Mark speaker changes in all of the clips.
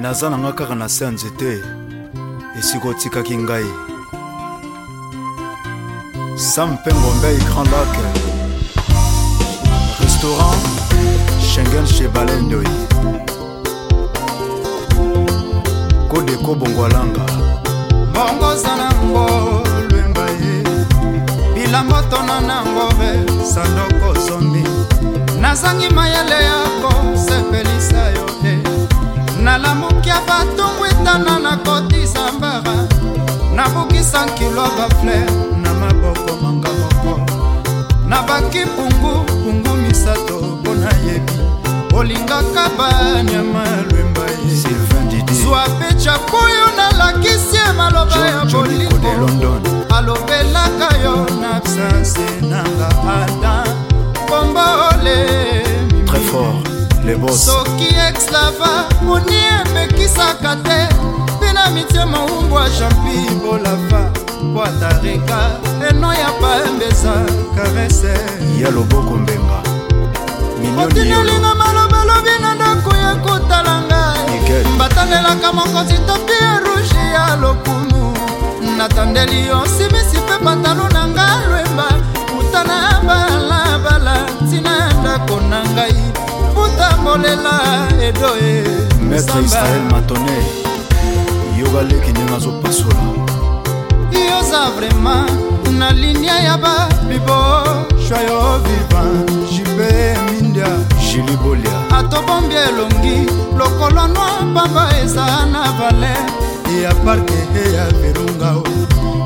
Speaker 1: naza nanga kaka na se ya nzete esika otikaki ngai sam mpe ngombe grand lak restaurant shengen che balendoi kodeko bongwalanga bongozana ngo lwemba ye bilamba tona nango re sandoko zomi nazangi mayele ya kosepelisa yo na lamuki ya batungu etana na kotisa mbara nabukisa nkilo bafleur na maboko manga moko nabaki pungu pungu misato mpo nayebi olingaka banyama lwemba yezwa pecha kuyu nalakisi ye maloba ya bolingo alobelaka yo na absence soki exlava moni emekisaka te mpe na mitema umbwa jampi bolava kwatareka eno ya baembeza karese ya loboko mbenga otini olinga malobalobi na ndako ya kotala ngai batandelaka mokonzi topi ya rouge ya lokumu natandeli yo simisi mpe pantalo nalela edoe mestre israel matone yobaleki ndenge azopasola yoza vraimen na linia ya babibo shwayo viva jibe mindia jili bolia atobombi elongi lokolo noa pamba eza na vale e ya parke eya virungao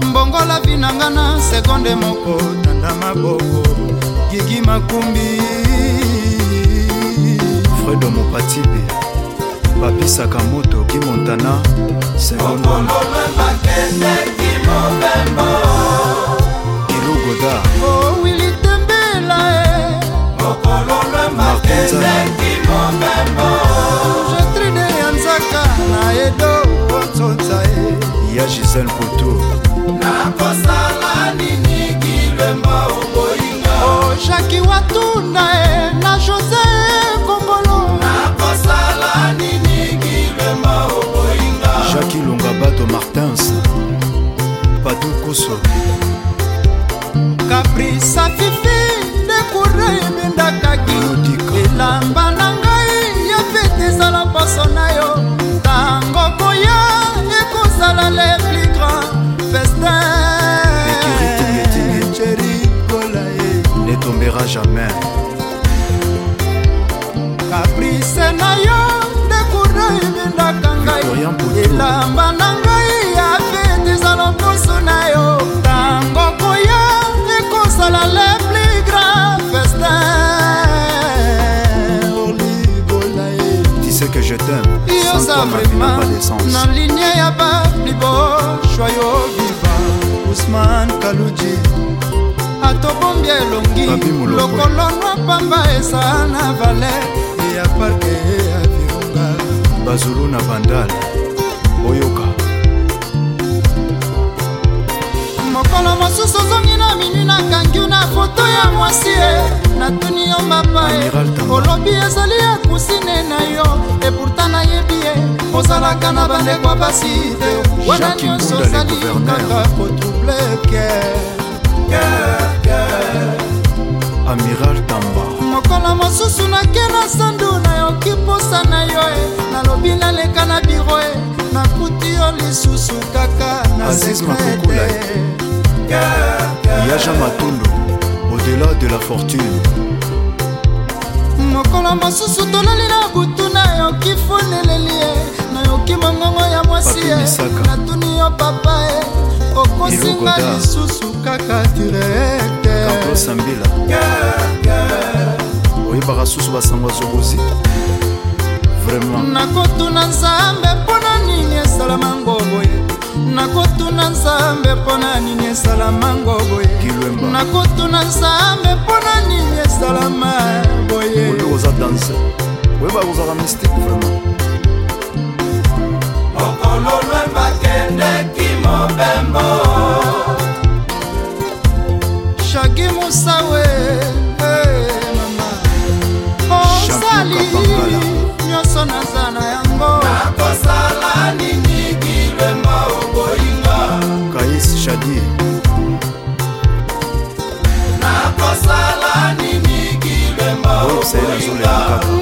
Speaker 1: mbongola vinanga na sekonde moko tanda maboko gigi makumbi alfredo mopatibe bapisaka moto kimontana kirugoda owili tembela jetrine ya oh, nzaka eh, na edo otsonza ye ya gisel potour nakosala nini kilemba oboyinga ojaki watuna e na jose tombera jamais kaprise na yo nde kurna ebendaka ngai elamba na ngai ya feteza loposo na yo ntango koya ekosala le plus grand festin oligolae tise que je t'aime yoza vrema na linie ya baplibo shwayo viva usman kaluji tobombi elongi lokolo nwa pamba esa na valer eya parke ya virunga bazulu na vandal boyoka mokolo mosusu ozongi na minui nakangi na foto ya mwasi e natuni yo mapae olobi ezali akusine na yo epurta nayebi ye ozalaka na bandeko basi te wana nyonso ozali kaka kotrouble lisusu kaka na aziz makokula yaja matondo au-delà de la fortune mokolo mosusu tolali na butu nayoki foneleli ye nayoki mongongo ya mwasi ye natuni yo papa ye okosinga lisusu kaka direkte oyebaka susu basango azobozi nakotuna nzambe mpona nini esalamango boye nakotuna nzambe mpona nini esalamango boye nakotuna nzambe mpona nini esalama boye oza danse oyeba kozala mystique vraiment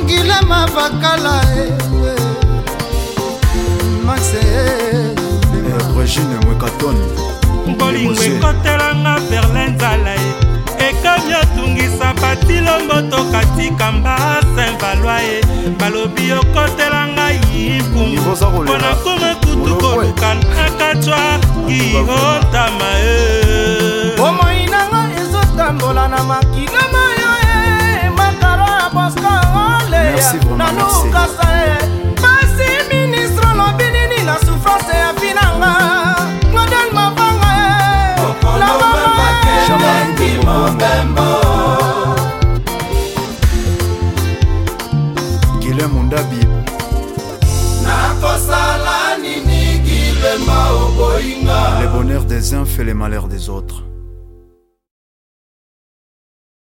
Speaker 1: ngilema vakala eh, eh. eh, regine mwekatoni bolingo ekotelanga berlin nzala ye ekomi otungisa batilombo tokatikamba saint valoi ye balobi okotelanga yikumbu mpona kuma kutu koluka nakatwa kiotama ye bomoi nanga ezotambola na makilama nanukasa ye kasi ministre olobi nini na souffrance ya finanga model mabanga ye eh. labamaeki eh. mobembo gile mondabi nakosala nini gilema oboyinga le bonheur des uns fait le malheur des autres